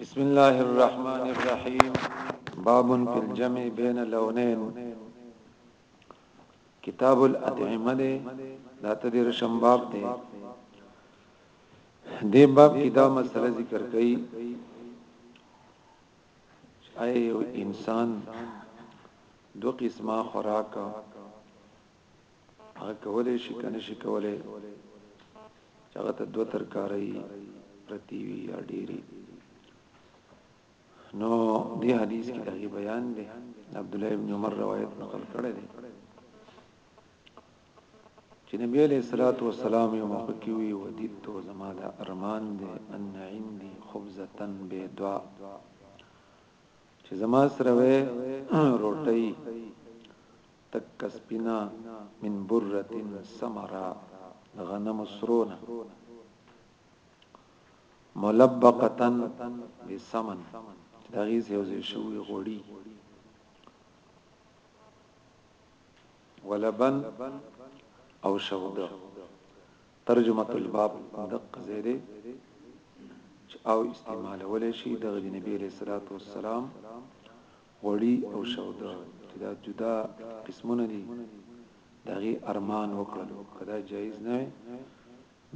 بسم الله الرحمن الرحيم باب في الجمع بين لونين کتاب الاطعمه ده دا تدیر شمباب ده دې باب کې دا مسله ذکر کړي چې ایا یو انسان دو قسمه خوراک هغه کولې شي کنه شي کولې چې هغه ته دو ترکاري پرتی وی یا ډيري نو دی حدیث کې دغه بیان دی عبد الله ابن عمر روایت نقل کړی دی چې نبي علیه الصلوة والسلام یو موقع کې وی ودیت زما دا ارمان دی ان عندي خبزه بيضاء چې زما سره وې روټي تک سپینا من بره سمرا غنم سرونه ملبقه بسمن دغه یو ځای شوی غوړي ولبن او شوده ترجمه الباب دق زیره چې او استعمال ولې شي د نبی علیہ الصلوۃ والسلام غړي او شوده چې دا جدا قسمونه دي دغه ارمان وکړل کدا جایز نه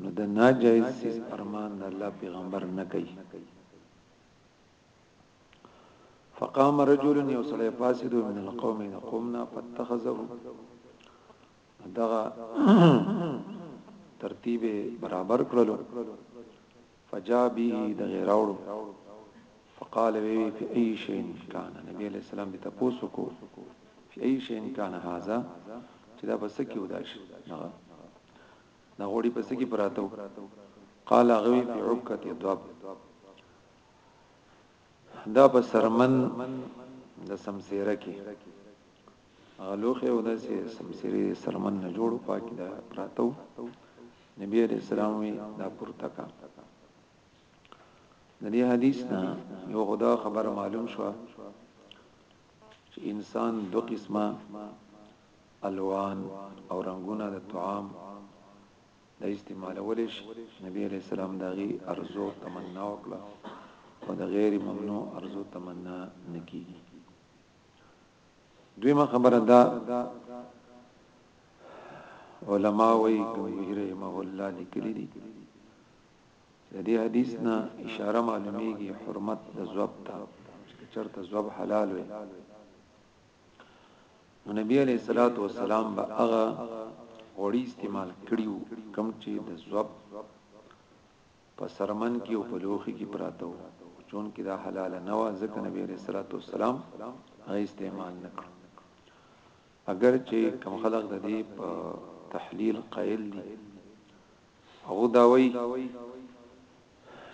نو د ناجایز سیس ارمان د الله پیغمبر نه کوي فقام رجل یو سړی پاسیدو من القوم ان قومنا فاتخذه دغه ترتیب برابر کړلو فجاء به د غیراوړو فقال وی فی ای شین کان نبی علیہ السلام دې تاسو کو فی ای شین کان هاذا چې دا بس کې وداش دا غوړي بس کې پراتو قال غوی فی عکته دواب دا په سرمن د سمسیره کې غلوخه او د سمسیره سرمن نه جوړو پاک دا پراتو نبی علیہ السلام وی دا پورته کا د دې حدیث نه یو خدا خبر معلوم شو چې انسان دو قسمه الوان او رنگونه د طعام دا استعمالولی شي نبی علیه السلام د هغې ارزو تمنا وکړه او د غیر ممنوع ارزو تمنا نه کیږي دویمه خبره دا علما وی کوي رحمه الله لیکلي دي د دې حدیث نه اشاره معلومیږي حرمت د زوب ته چرته زوب حلال وي نو نبی علیہ الصلوۃ والسلام به هغه غوړی استعمال کړیو کم چې د زوب په سرمن کې او په لوخي کې پراته وو چون کې دا حلال نه و ځکه نبی علیہ الصلوۃ والسلام هغه استعمال نکړ اگر چې کم خلق د دې په تحلیل قائل دي او دا وایي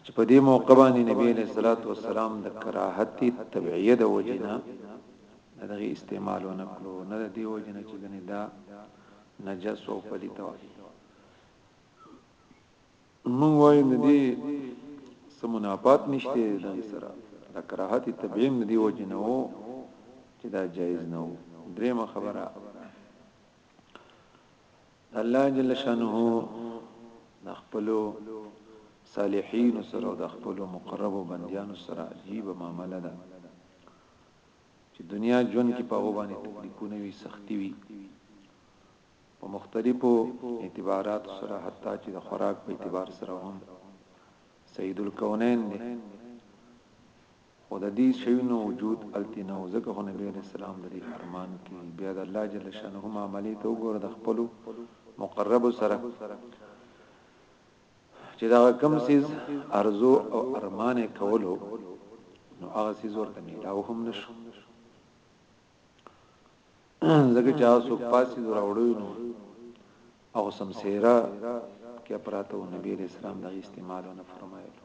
چې په دې موقع باندې نبی علیہ الصلوۃ والسلام د کراهت تبعیه د وجینا دغه استعمال ونکړو نه د دې وجنه چې غني دا نجس او پلیت و موږ وایو د دې سموناپات نشته د سره د کراهت تبعیم د دې وجنه وو چې دا جایز نه وو درېمه خبره الله جل شانه د خپل صالحین سره او د خپل مقرب بندیانو سره عجیب معاملې ده چې دنیا ژوند کې په وبانه تکلیفونه وي سختی وي په مختلفو اعتبارات سره حتی چې د خوراک په اعتبار سره هم سید الکونین دی خو د دې شیونو وجود هلته نه وو، ځکه خو نبي علیه السلام د دې فرمان کوي، بیا د الله جل شانه معاملې ته وګوره د خپلو مقربو سره چې د هغه کوم څیز ارزو او ارمان یې کولو نو هغه څیز ورته میلاو هم نشو ځکه چې هغه څوک پاسې دراوړو نو او سمسیره کې پراته او نبی رسول الله دغه استعمال نه فرمایلو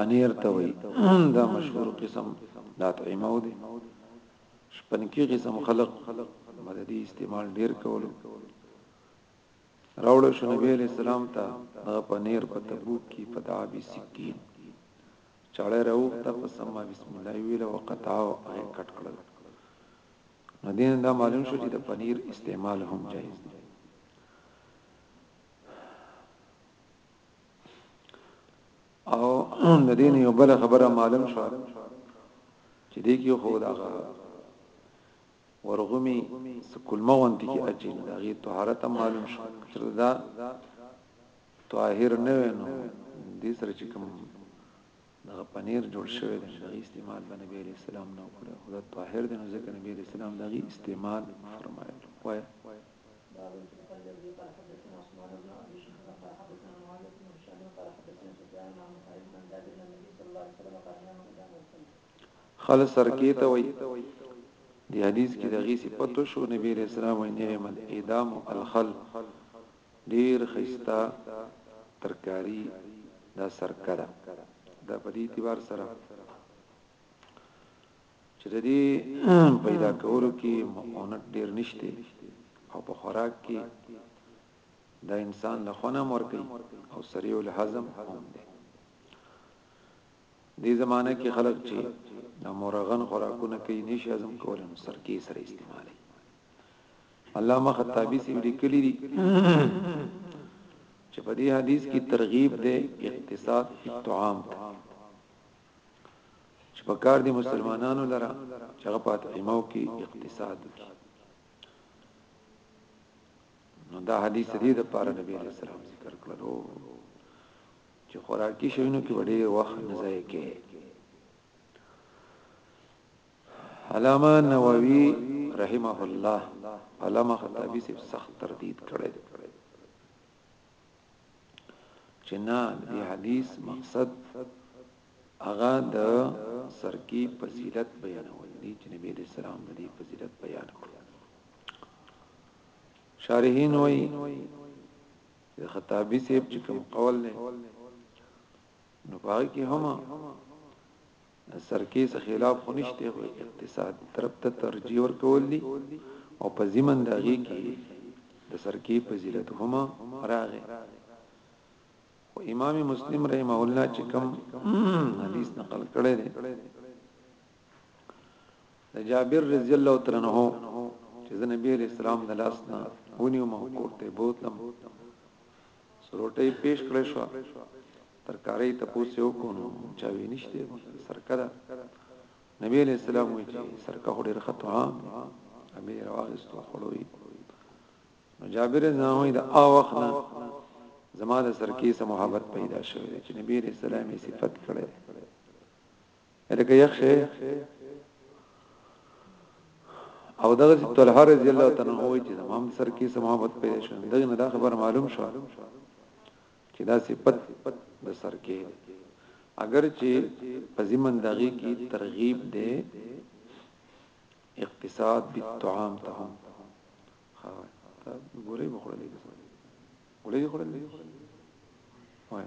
پنیر ته وي دا مشهور قسم د اطعمه ودی شپنکی قسم خلق مددي استعمال ډیر کولو راوړل شو نبی علیہ السلام ته هغه پنیر په تبوک کې په دابي سکین چاړه راوخ ته په سما بسم الله ویل او قطاو هغه کټ کړل مدین دا معلوم شو چې د پنیر استعمال هم جایز دی او د دې نه یو بل خبره معلوم شو چې دې کې خو دا ورغمی سکول مغون دي کې اچي دا غي طهارت معلوم شو چې دا طاهر نه وینو دې سره چې کوم دغه پنیر جوړ شوی دی نو دغه استعمال به نبی علیه السلام نه وکړی خو دا طاهر دی نو ځکه نبی علیه السلام دغه استعمال فرمایلو وایه باب في الخنجر به قال حدثنا عثمان بن ابي شهر قال حدثنا معاويه بن هشام قال حدثني سفيان عن مخارج عن جابر بن النبي صلى الله عليه وسلم قال نعم الادام والخنجر خل سرکې ته وای دی حدیث کې دغه صفته شو نبی رسول الله نعم الادام الخل ډیر ښایسته ترکاری دا سرکه ده دا په دې اعتبار سره چې د دې پیدا کولو کې مونږ ډیر نشته او په خوراک کې دا انسان له خونه مور کوي او سریع الهضم هم دی دې زمانہ کې خلک چې د مورغن خوراکونه کوي نشي هضم کولای نو سرکه سره استعمالي علامه خطابی سی لیکلی دی چې په دې حدیث کې ترغیب دی اقتصاد اطعام ته چې په کار دي مسلمانانو لره چې هغه پات ایمو کې اقتصاد کی نو دا حدیث دې د پاره نبی علیہ السلام ذکر کړو چې خوراکي شینو کې وړي وخت نه ځای کې علامه نووي رحمه الله علامه خطابي سب سخت تردید کړی دی چې نه دی حدیث مقصد هغه د سرکی فضیلت بیانول دي چې نبی له سلام د دې فضیلت بیان کړ شارحین وای د خطابی سیب چې کوم قول نه نو پای کې هم د سرکې څه خلاف خو نشته خو اقتصاد طرف ته ترجیح ورکول دي او په زمن د هغې کې د سرکې فضیلت هم راغی خو امام مسلم رحمه الله چې کوم حدیث نقل کړی دی د جابر رضی الله تعالی عنہ چې د نبی علیہ السلام د لاس نه ونیو مو کوته بوتلم سروټي پیش کړی شو ترکارۍ تپوس یې وکړو نو چا وی نشته بس سرکه ده نبی علیہ السلام وی چې سرکه خو ډیر خطو عام دی ابي راوغستو خړوي نو جابر نه وای دا او وخت نه زما د سرکې سره محبت پیدا شوه چې نبی علیہ السلام یې صفت کړي الکه یخشه او دغه طلحه رضی الله تعالی عنہ وی چې زما سرکې سره محبت پیدا شوه دغه نه دا خبر معلوم شو چې دا صفت د سرکه دی اگر چې په زمن دغه کې ترغیب دی اقتصاد بالطعام ته هم ها ته ګورې بخړلې ګورې خړلې وای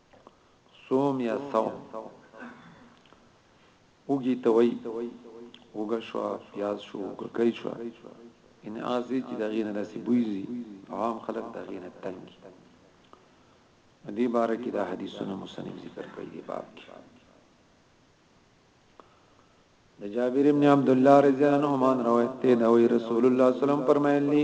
صوم یا صوم اوګی توي اوګه شو پیاز شو اوګه کوي شو ان ازي چې دا غینه داسې بوزي عام خلک دا غینه تنګي دې باره کې دا حدیثونه مصنف ذکر کړی دی باب کې د جابر ابن عبد الله رضی الله عنه روایت ته دا وی رسول الله صلی الله علیه وسلم فرمایلی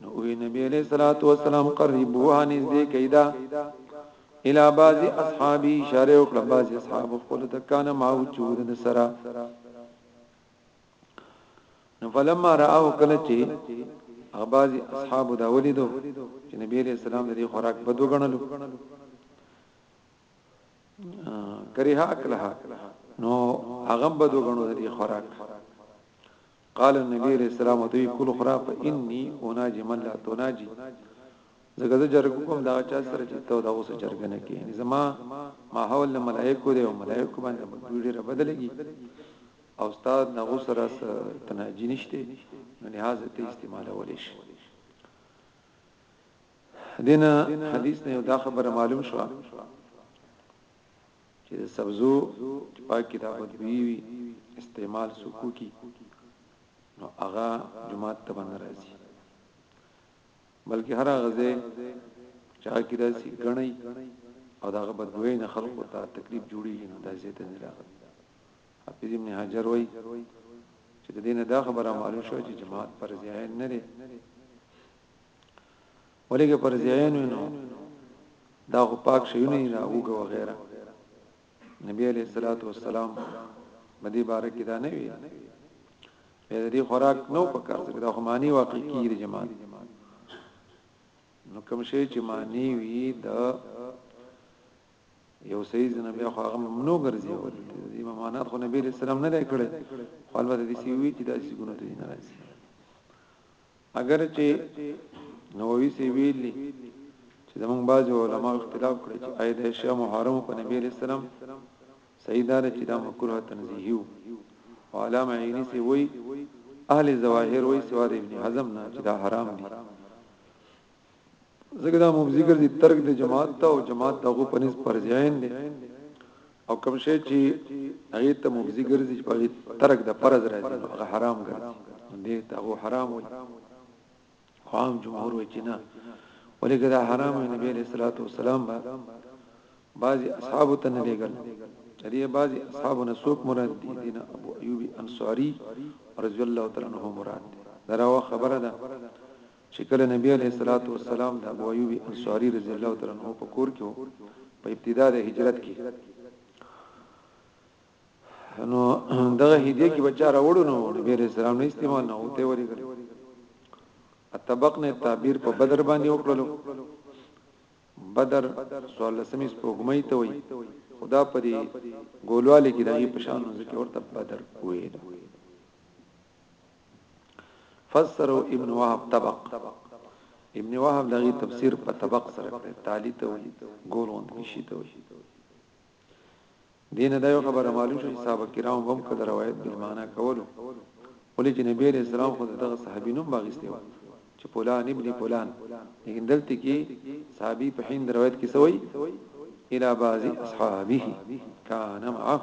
نو وی نبی علیہ الصلوۃ والسلام قربوها نږدې کیدا الى بعض اصحابي اشاره وکړه بعض اصحاب خپل ته کان ما وجود سره نو فلما راو کله چې بعض اصحاب دا ولیدو چې نبی علیہ السلام د خوراک بدو غنلو کریه اکلها نو هغه بدو غنو د خوراک قال النبي عليه السلام ته کول خرا فاني اناجي من لا تناجي زګه زه جرګ کوم دا چا سره چې ته دا اوس جرګ نه کې یعنی زما ماحول نه ملائکه دی او ملائکه باندې ډېر بدلږي او استاد نه غسره تناجي نشته نو لہذا ته استعمال ولې شي دینه حدیث نه دا خبره معلوم شوه چې د سبزو چې پاکي دا بدبوي وي استعمال سکو کی نو هغه جماعت ته باندې راځي بلکې هر غزه چا کی راځي غني او دا بدبوي نه خلکو ته تکلیف جوړي نو دا زیته نه راغلي حافظ ابن حجر وای چې د دینه دا خبره معلوم شو چې جماعت پر ځای نه لري ولې که پر ځایین وي نو دا خو پاک شیونه نه دا اوګه وغیرہ نبی علیہ الصلوۃ والسلام مدی بارک دا نه وی به دې خوراک نو پکار څه دا خو معنی واقع کیږي جماعت نو کوم شی چې معنی وی دا یو سیز نه بیا خو هغه ممنوع ګرځي او دې ممانات خو نبی علیہ السلام نه لري کړی خو البته دې سی وی چې دا سی ګونه ته نه راځي اگر چې نووي سی ویلي چې زمونږ بعض علماء اختلاف کړی چې اې د اشیاء محرم په نبی علیہ السلام سیدار چې دا مکروه تنزیهی او علامه عینی سی وی اهل ظواهر وی سواد ابن حزم نه چې دا حرام دي ځکه دا مبزي ګرځي ترک د جماعت ته او جماعت دغه په نس پر ځین دي او کوم شی چې هغه ته مبزي ګرځي چې په ترک د فرض راځي هغه حرام ګرځي دې ته هغه حرام وي عام جمهور وي چې نه ولګه دا حرام نبی عليه الصلاه والسلام با بعضي اصحاب ته نه لګل دې بعضي اصحاب نه سوق مراد دي دین ابو ايوب انصاري رضی الله تعالی عنہ مراد دراوه خبره ده چې کله نبي عليه الصلوة والسلام د ابو ايوب انصاري رضي الله تعالی عنه په کور کې وو په ابتدا د هجرت کې نو دغه هدیه کې بچا راوړو نو نبی عليه السلام نه استعمال نه وته وري کړ اتبق نه تعبیر په بدر باندې وکړلو بدر سوال لسمی سپوږمۍ ته وي خدا په دې ګولواله کې دغه پشان ځکه ورته بدر وې فسره ابن وهب طبق ابن وهب لغي تفسیر په طبق سره کړی تالی ته وي ګول غوند شي ته وي دین دا یو خبره معلوم شو صاحب کرام هم کړه روایت بل معنا کولو ولې چې نبی رسول الله خو دغه صحابي نوم باغستیو چې فلان ابن فلان لیکن دلته کې صحابي په هند روایت کې سوی الى بعض اصحابه كان معه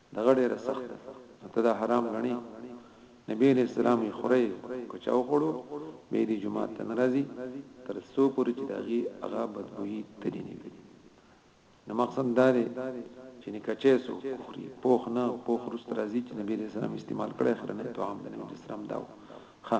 دغه ډیره سخت ده نو ته دا حرام غنی نبی علیه السلام یې خورئ که چا وخوړو بیا دې جومات ته نه راځي تر څو پورې چې د هغې هغه بدبويي تللې نه وي نو مقصد دا دی چې نکچې سو خوري پوخ نه پوخ روست راځي چې نبی علیه السلام استعمال کړی خرنه طعام د نبی اسلام داو ښه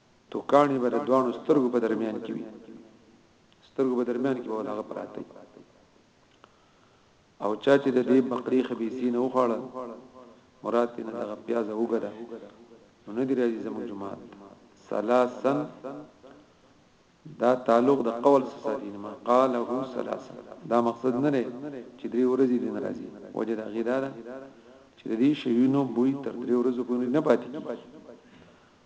تو کاڼي به د دوانو سترګو په درمیان کې وي سترګو په درمیان کې به هغه پراته او چا چې د دې بقري خبيسي نه وخاړه مراد نه دغه پیاز وګره نو نه دی راځي زموږ جماعت سلاسن دا تعلق د قول سره ساتي ما قاله سلاسن دا مقصد نه لري چې درې ورځې دین راځي وجه دا غیداره چې د دې شیونو بوی تر درې ورځې پورې نه پاتې کیږي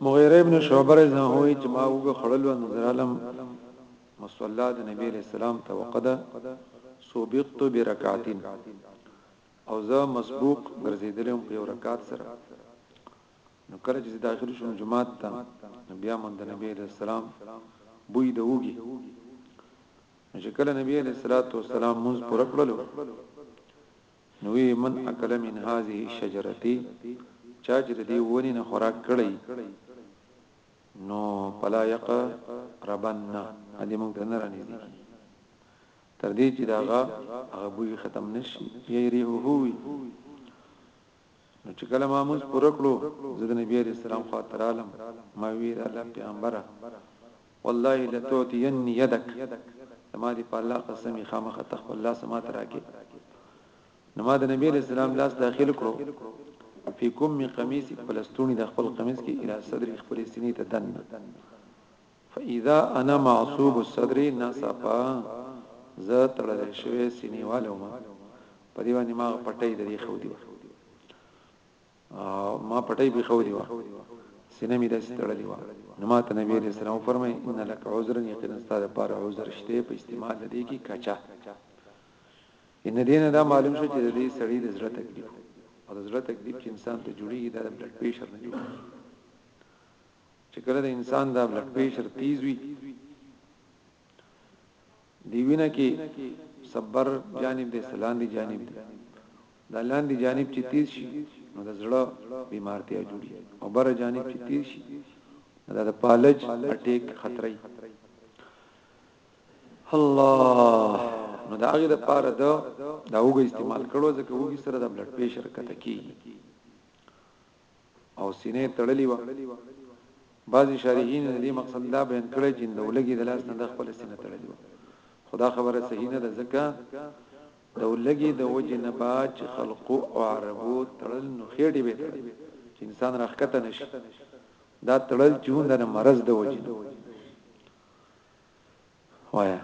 مغیره ابن شعبه رضی الله عنه چې ما وګ خړل نو درالم مصلا د نبی علیہ السلام ته وقد سوبقت برکعتین او زه مسبوق ګرځیدلم په یو رکعت سره نو کله چې داخل شوم جمعات ته بیا مون د نبی علیہ السلام بوی د وګي چې کله نبی علیہ الصلوۃ والسلام موږ پر کړلو نو وې من اکل من هذه الشجرتي چا چې دې ونی نه خوراک کړی نو پلا یق ربنا دې مونږ ته نه رانی دي تر دې چې داغه هغه بوی ختم نشي یې ری هو هوی نو چې کله ما موږ پر کړو زه د نبی عليه السلام خاطر عالم ما وی الله پیغمبره والله لتعطيني يدک زما دي په الله قسم وي خامخا ته خپل لاس ماته راکي نو ما د نبي عليه السلام لاس داخل کړو فی کوم قمیص پلستونی د خپل قمیص کې اله صدر خپل سینې ته دنه فاذا انا معصوب الصدر نصفا ز تړل شوی سینې والو ما په دی باندې ما پټې د دې خو دی ما پټي به خوري وا سینه می داسې تړلې وا نو ما ته نبی عليه السلام فرمای ان لك عذرا یقینا ستاسو لپاره عذر شته په استعمال دي کې کچا ان دین دا معلوم شو چې د دې سړی د زړه تکلیف او د زړه تکلیف چې انسان ته جوړیږي دا د بلډ پريشر نه جوړیږي چې کله د انسان دا بلډ پريشر تیز وي دی وینه کې صبر جانب د سلاندې جانب دی دا لاندې جانب چې تیز شي نو د زړه بیمارتیا جوړي او بر جانب چې تیز شي دا د پالج اٹیک خطرې الله نو دا هغه د پاره دا دا وګ استعمال کړو ځکه وګ سره د بلډ پريشر کته کی او سینه تړلې وه بعضی شارحین د دې مقصد دا بیان کړی چې د ولګي د لاس نه د خپل سینه تړلې وه خدا خبره صحیح نه ده ځکه د ولګي د وجه نه با چې خلقو او عربو تړل نو خېټي به تړل چې انسان راخکته نشي دا تړل چې هند نه مرز د وجه وایا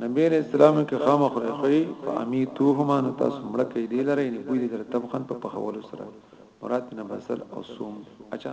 نبی علیہ السلام کې خامخ خوري فامیتوهما نو تاسو مړ کې دی لره نه بوی دي در تبخن په پخول سره مراد نه بسل او صوم اچھا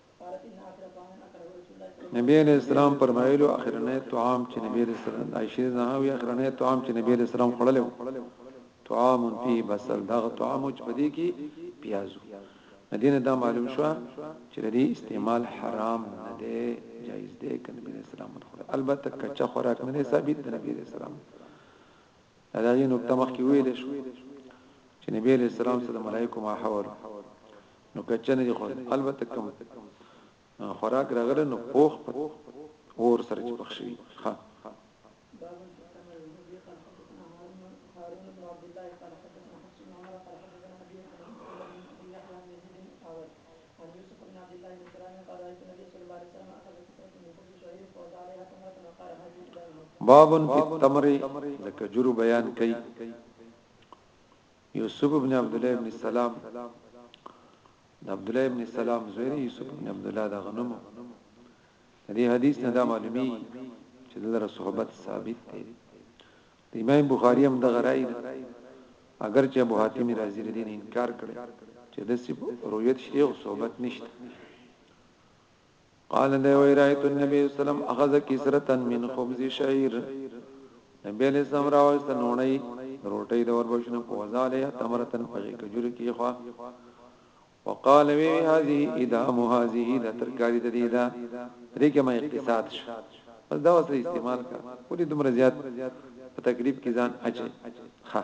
نبی علیہ السلام فرمایلو اخرنه طعام چې نبی علیہ السلام عائشہ زه وی اخرنه طعام چې نبی علیہ السلام خړلو طعام فيه بصل دا طعام چې پدې کې پیازو ندینه دا معلوم شو چې د استعمال حرام نه دی جایز دی کنه نبی علیہ السلام البته کچا خوراک نه ثابت دی نبی علیہ السلام دا یې نقطه مخکې ویل شو چې نبی علیہ السلام سره ملائکه ما حوالو نو کچنه دي خو البته کوم خوراک راغله نو پوخ اور سره چې پخشي ها بابن فی التمر لکه جرو بیان کئ یوسف بن عبدالله ابن سلام د عبدالله ابن سلام زوی دی یوسف بن عبدالله دا غنمو دې حدیث نه دا معلومی چې دلته صحبت ثابت دی د امام بخاری هم دغه رائے ده اگر چې ابو حاتم رازی لري انکار کړي چې د سی رؤیت شته او صحبت نشته قال دی وای رایت النبی سلام اخذ کسرتا من خبز شعير نبی علیہ السلام راوست نوړی روټی د وربشنو په وزاله تمرتن په کجور کې خو وقال وی هذه ادام هذه د ترکاری د دې دا دې کې ما اقتصاد شو بس دا وسه استعمال کا ولې دومره زیات په تکلیف کې ځان اچي ها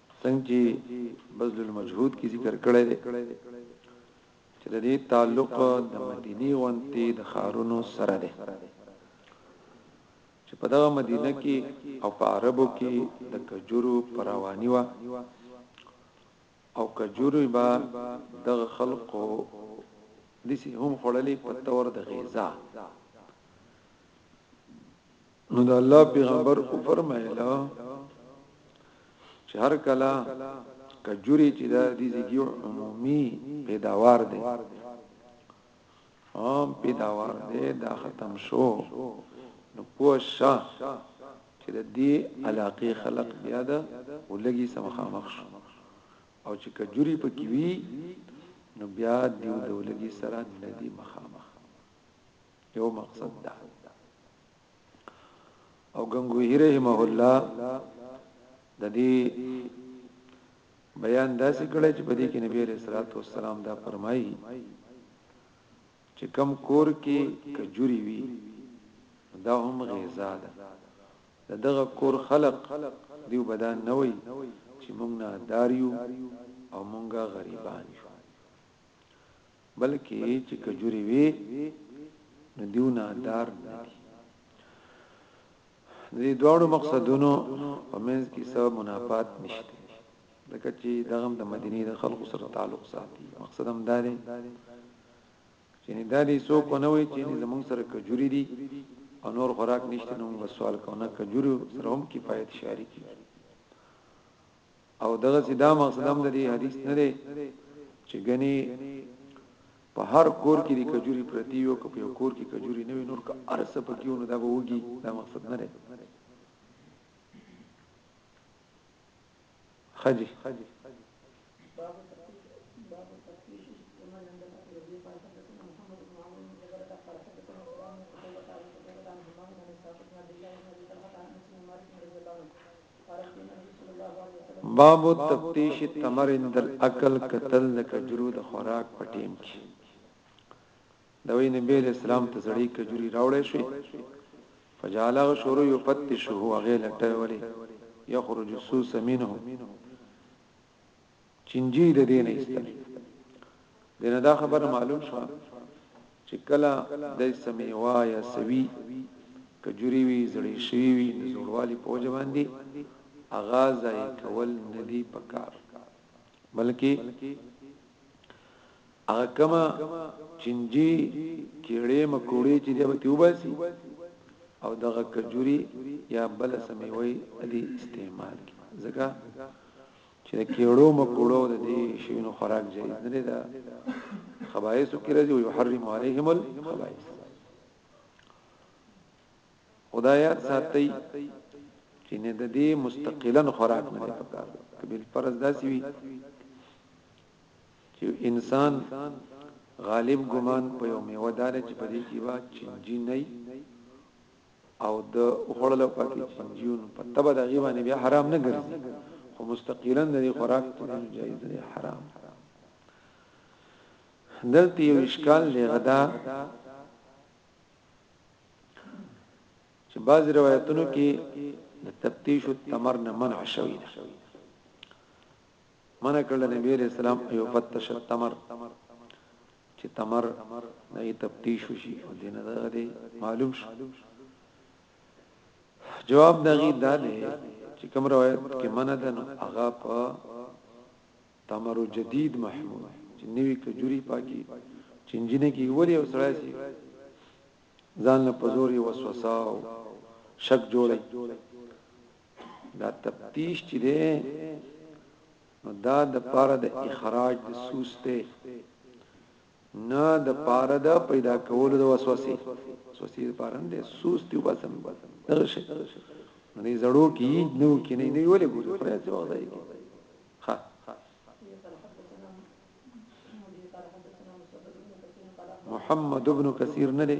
څنګه چې بذل المجهود کې ذکر کړی دی چې د دې تعلق د مدینه غونتی د خارونو سره دی چې په دغه مدینه کې او په عربو کې د کجورو پروانی و او کجورو با دغه خلقو دسی هم خړلې په تور د غیزه نو د الله پیغمبر او فرمایله چې هر کله کجوري چې دا د زیږیو عمومي پیداوار دی عام پیداوار دی دا ختم شو نو پوښه چې د دې علاقې خلق بیا ده ولګي سمخامخ شو او چې کجوري پکې وي نو بیا دیو د ولګي سره ندي مخامخ یو مقصد ده او غنگوهی رحمه الله د دې بیان داسې کړی چې په دې کې نبی رسول الله صلوات والسلام دا فرمایي چې کم کور کې کجوري وي دا هم غذا ده دغه کور خلق دیو بدن نه وي چې مونږ نه داریو او مونږه غریبان یو بلکې چې کجوري وي نو دیو نادار نه دي د دې دواړو مقصدونو په منځ کې څه منافات نشته ځکه چې دغه د مدینه د خلکو سره تعلق ساتي مقصد هم دا دی چې نه دا دي څوک نه وي چې زموږ سره کجوري دي او نور خوراک نشته نو موږ سوال کوو نه کجوري سره هم کفایت شاري کیږي او دغه سیدا مقصد هم د دې حدیث نه دی چې غني په هر کور کې د کجوري پرتی یو کپ یو کور کې کجوري نه وي نور که ارس پکېونه دا به وږي دا مقصد نه دی خجي باب تفتیش التمر عند الاکل کتل د کجرو د خوراک په ټیم کې د وی نبی اسلام ته زړی کجوري راوړې شي فجعله شروع یفتشه هغه لټه ولی یخرج سوس منه چنجي د دې نه ایستل دي نه دا خبره معلوم شو چې کله د سمیوا یا سوي کجوري وی زړې شوی وی زړوالي پوج باندې اغا ځای کول ندی پکار بلکې هغه کومه چنجي کیړې مکوړې چې دی به تی وباسي او دغه کجوري یا بل سمیوي دی استعمال کی ځکه چې کیړو مکوړو د دې شینو خوراک جایز نه دی دا خبایث کې راځي او يحرم عليهم الخبائث خدایا ساتي چې نه د دې مستقلا خوراک نه پکار کبل فرض داسي وي چې انسان غالب ګمان په یو میوه داره چې په دې کې با چنجي نه او د خوړلو پکې چنجیون په تبه د غیبانه بیا حرام نه ګرځي خو مستقیلا د خوراک ته جایز دی حرام دلته یو اشکال لغدا چې بعض روایتونو کې د تفتیش التمر نه منع شوی دی منع کړل د نبی علیہ السلام ایو فتش التمر چې تمر نه تفتیش وشي او دینه دغه معلوم شي جواب دغه دا دی چې کوم روایت کې منه ده نو هغه په تمر جدید محمود چې نوی کجوري پاکي چنجینه کې وری او سړی سي ځان له پزوري وسوسه او شک جوړي دا تفتیش چې دی نو دا د پاره د اخراج د سوس ته نه د پاره د پیدا کولو د وسوسه وسوسه د پاره نه سوس دی وباسم دغه شي نه زړو کې نو کې نه نه ولې ګوري خو یې څه وخت دی ها محمد ابن کثیر نه دی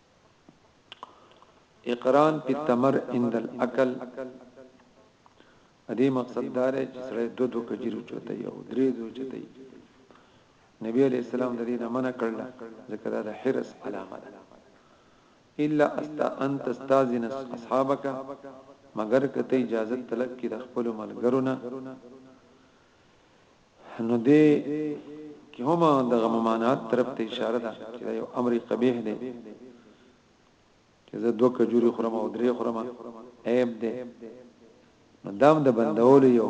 اقران فی التمر عند الاکل ادي مقصد دار چې سره دو دو کجرو چوتای او درې دو چتای نبی علیہ السلام د دې نه منع کړل ځکه دا د حرس علامه ده الا است ان تستاذن اصحابک مگر کته اجازه طلب کی د خپل ملګرو نه نو دې کې هم دغه ممانعت طرف ته اشاره ده چې دا یو امر قبیح دی چې زه دوه کجوري خورم او درې خورم عیب دی نو دام د بندول یو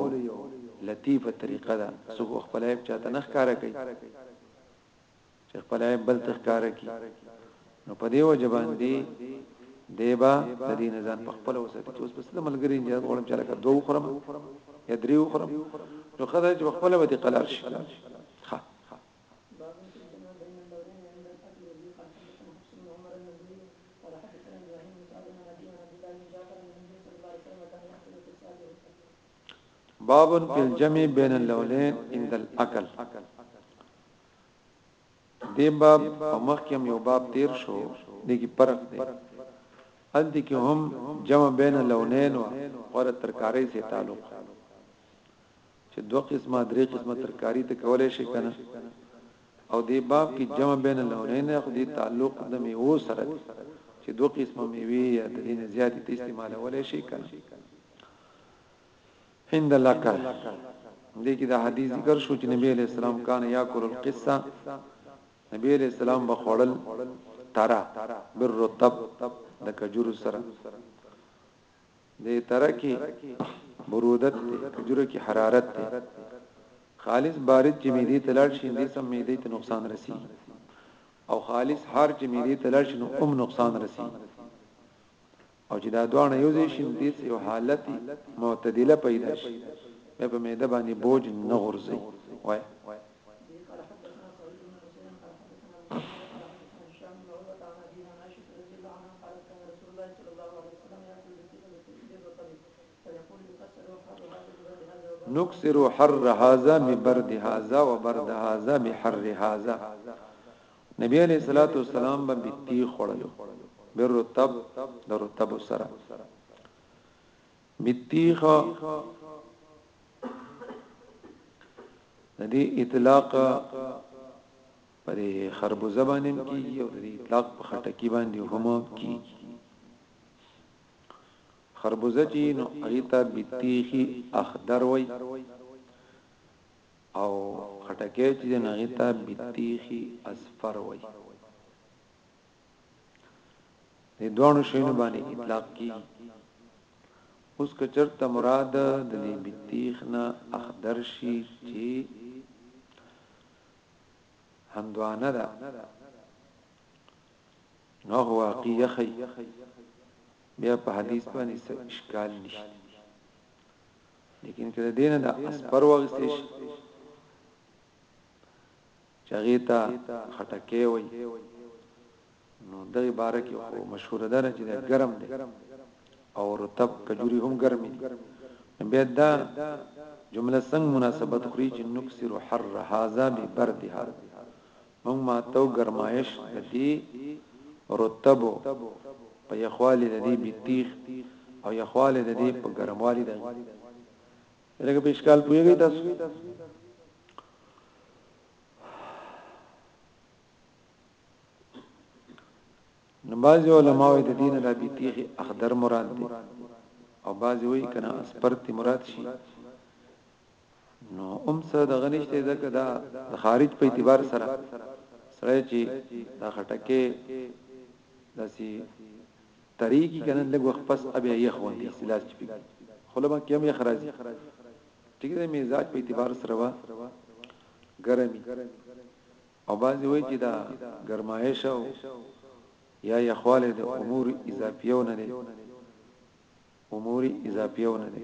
لطیفه طریقه ده څوک خپل عیب چاته نه ښکارا کوي چې خپل عیب بل تخکار کی نو په دیو جبان دی دیبا د دین ځان په خپل وسط کې اوس پس د ملګری نه غوړم چې لکه دوه خرم یا دریو خرم نو خدای چې خپل وتی قلار شي ها باب فی الجمع بین اللولین عند الاکل دې باب په مخ کې هم یو باب تیر شو دې کې فرق دی هلته کې هم جمع بین لونین او اور ترکاری سره تعلق چې دوه قسمه درې قسمه ترکاری ته کولای شي کنه او دې باب کې جمع بین لونین خو دې تعلق د میوه سره دی چې دوه قسمه میوه یا د دې زیاتې استعمالولای شي کنه هند لکه دې کې دا حدیث ذکر شو چې نبی علیہ السلام کان یاکل القصه نبی علیہ السلام بخوړل ترا بالرطب د کجورو سره دې ترا کې برودت دې کجورو کې حرارت دې خالص بارد چې می دې تلل شي دې سم می دې ته نقصان رسی او خالص هر چې می دې تلل شي نو هم نقصان رسی او چې دا دوانه یو ځای شي دې یو حالت معتدله پیدا شي په معده باندې بوج نه غورځي وای نكسر حر هذا ببرد هذا وبرد هذا بحر هذا نبی علیه الصلاة والسلام به بیتی خوړلو بر رتب د رتب سره بیتیخ ندی اطلاق پر خربوزه باندې کیږي او د اطلاق په خټکی باندې هم کیږي خربوزه چې نو ایتا بیتیخی اخضر وای او خټکی چې دی نو هغې ته بطیخي اصفر وایي دې دوانو شینو باندې اطلاق کی اوس که چرته مراد د دې بطیخ نه اخضر شي چې هندوانه ده نو هو واقعي یخی بیا په حدیث باندې څه اشکال نشته لیکن که د دینه د اسپر واغستې شي چاغې ته خټکې وي نو دغه باره کې خو مشهور ده چې دا ګرم دی او رطب کجوري هم ګرمي دي بیا دا جمله څنګه مناسبت خوري چې نکسر حر هاذا ببردها مونږ ماتو ګرمایش د دې رتبو په یخوالي د دې بتیخ او یخوالي د دې په ګرموالي د لکه په اشکال پوهیږئ تاسو نو بعضی علماء د دین د بیتیخ اخدر مراد دي او بعضی وی کنه اسپرتی مراد شي نو هم څه د غنښته ځکه دا د خارج په اعتبار سره سره چې دا خټکه داسي طریقې کنه لږ وخت پس ابیا یې خوندې سلاس چپی خلبا کې هم یې خراجي ټیک دی مزاج په اعتبار سره وا ګرمي او بعضی وایي چې دا ګرمایش او یا یخواله د امور اضافیونه دي امور اضافیونه دي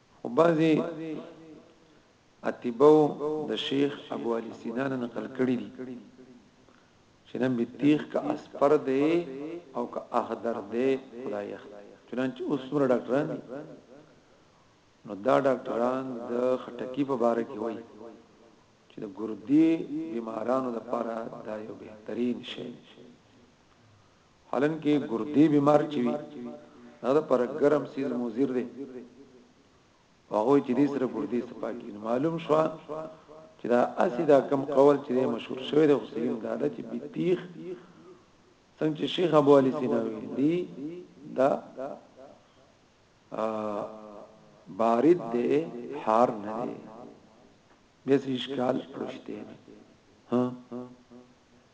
خو بعضي اتباعو د شیخ ابو علي سینا نه نقل کړي دي چې نن به تیخ که اسپر دی او که اخدر دی خدای یخ چنانچه اوس څومره ډاکټران دي نو دا ډاکټران د خټکی په باره کې وایي چې د ګردې بیمارانو لپاره دا یو بهترین شی حالانکه ګردې بیمار چې وي دا د پر ګرم سیز مضر دی هغه چې دې سره ګردې صفاکې معلوم شو چې دا اسی دا کم قول چې مشهور شوی دی حسین دا د چې بتیخ څنګه چې شیخ ابو علي سینا ویلي دا بارد دی حار نه دی بس اشکال پرشته ها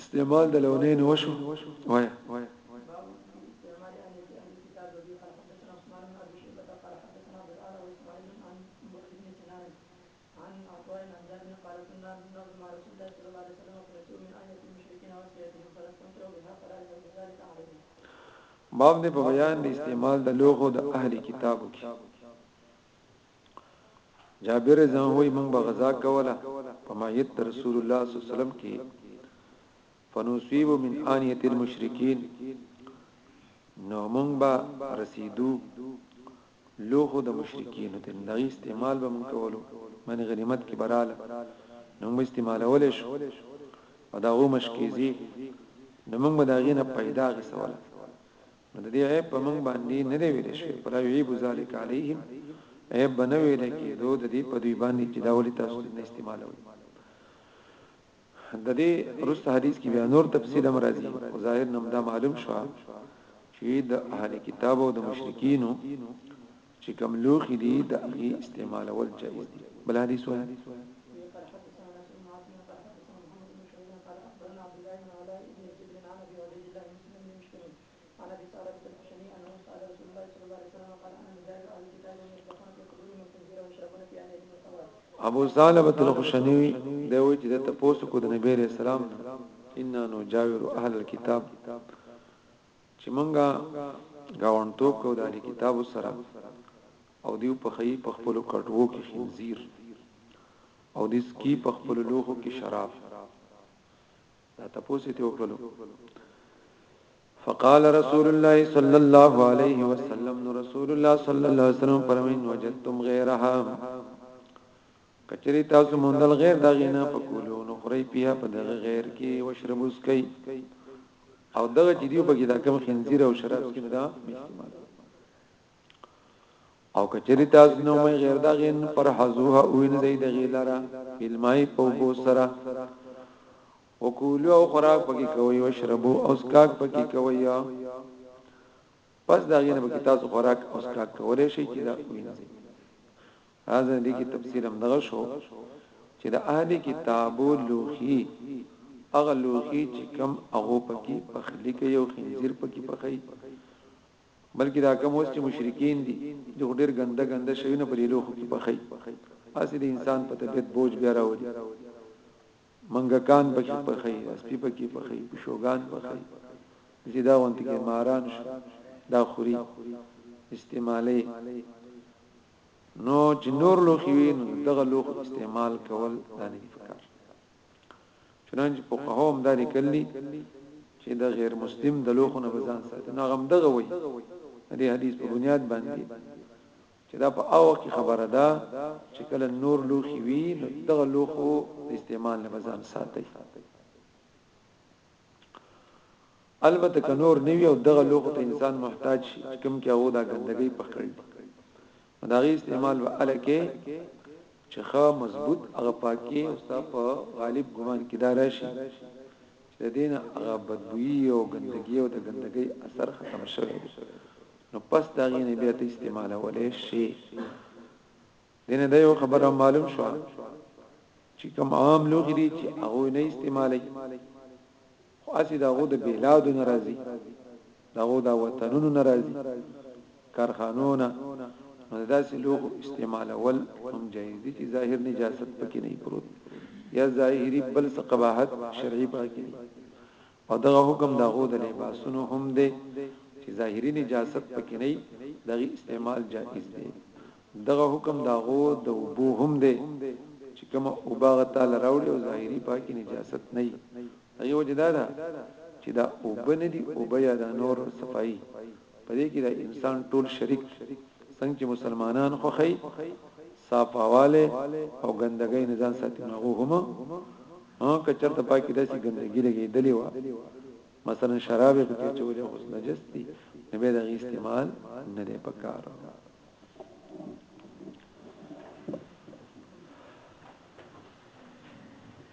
استعمال د لونین وشو وای باب دې په بیان د استعمال د لوغو د اهل کتابو کې جابر رضی الله عنه موږ به غزا کوله په ماهیت رسول الله صلی الله علیه وسلم کې فنصيب من انيه المشرکین نو موږ به رسیدو لوخو د مشرکین ته د استعمال به موږ کولو من غنیمت کې براله نو موږ استعمالول شو او دا غو مشکیزي نو موږ به دا غینه پیدا غسوله نو د دې عیب په موږ باندې نه دی ویل شوی پر عیب ذالک علیهم عیب بنه ویل کی دو د دې په دوی باندې چې دا ولې تاسو نه استعمالوي د دې رست حدیث کې بیا نور تفصیل هم راځي او ظاهر نم دا معلوم شو چې د اهل کتابو د مشرکینو چې کوم لوښي دي د هغه استعمالول جائز دي بل حدیث وایي ابو ثعلبه الخشنی دی وی چې د تپوس کو د نبی رسول الله ان نو جاور اهل الكتاب چې مونږه ګاونډتوب کو د اهل کتابو سره او دیو په خی په خپل کټوو کې خنزیر او د سکی په خپل لوخو کې شراب دا تاسو ته وکړو فقال رسول الله صلى الله عليه وسلم رسول الله صلى الله عليه وسلم فرمين وجدتم غيرها کچری تاسو موندل غیر دا غینا په کولو نو خوري پیا په دغه غیر کې وشربوس کوي او دغه چې دیو بګی دا کم خنزیر او شراب کې دا استعمال او کچری تاسو نو مې غیر دا غین پر حزوها او نه دی دغه لاره فلمای په بو سره وکولو او خوراک پکې کوي او شربو او سکاک پکې کوي پس دا غینه به تاسو خوراک او سکاک کولای شي چې دا وینځي هاذا دې کې تفسیر هم دغه شو چې د اهل کتابو لوخي اغه لوخي چې کم هغه پکې پخلی کوي او خنزیر پکې پخای بلکې دا کوم اوس چې مشرکین دي د ډېر ګنده ګنده شوی نه په لوخو کې پخای اسی د انسان په طبيعت بوج بیا راوړي منګکان پکې پخی سپی پکې پخی پشوګان پخی زی دا غونتی کې ماران شو دا خوري استعمالي نو چې نور لوخي وي نو دغه لوخ استعمال کول دا نه دي پکار چنانچه په قهوم دا لیکلي چې د غیر مسلم د لوخونه بزان ساتي نو غم دغه وي دې حدیث په بنیاد باندې چې دا په او کې خبره ده چې کله نور لوخي وي نو دغه لوخو استعمال نه بزان ساتي البته که نور نه وي او دغه لوخو ته انسان محتاج شي کوم کې هغه دا ګندګي پکړ دي دا غي استعمال و الکه چې خا مضبوط هغه پاکي او ستا په غالب ګمان کې دا راشي چې دینه هغه بدبوئی او ګندګي او د ګندګي اثر ختم شوی نو پس دا غینه بیا ته استعمالولې شي دنه دا یو خبره معلوم شو چې کوم عام لوګي دي چې هغه نه استعمالي خو اسی دا غو د بلاد ناراضي دا غو دا وطنونو ناراضي کارخانونه نو دا سې لوګو استعمالول هم جایز دي چې ظاهر نجاست پکې نه پروت یا ظاهری بل څه قباحت شرعي پکې او دغه حکم د هغو د لباسونو هم دی چې ظاهري نجاست پکې نه دغه استعمال جائز دی دغه حکم د هغو د وبو هم دی چې کومه وبغه تعالی راوړي او ظاهري پاکي نجاست نه دی ایو جدا ده چې دا وبنه دي او بیا د نور صفائی په دې کې د انسان ټول شریک څنګه چې مسلمانان خوخی صافاواله او ګندګۍ نه ځان ساتي نو هم ها کچرته پاکي داسي ګندګي لګي دلی و مثلا شراب په کې چولې اوس نجس دي نه به د استعمال نه دی پکار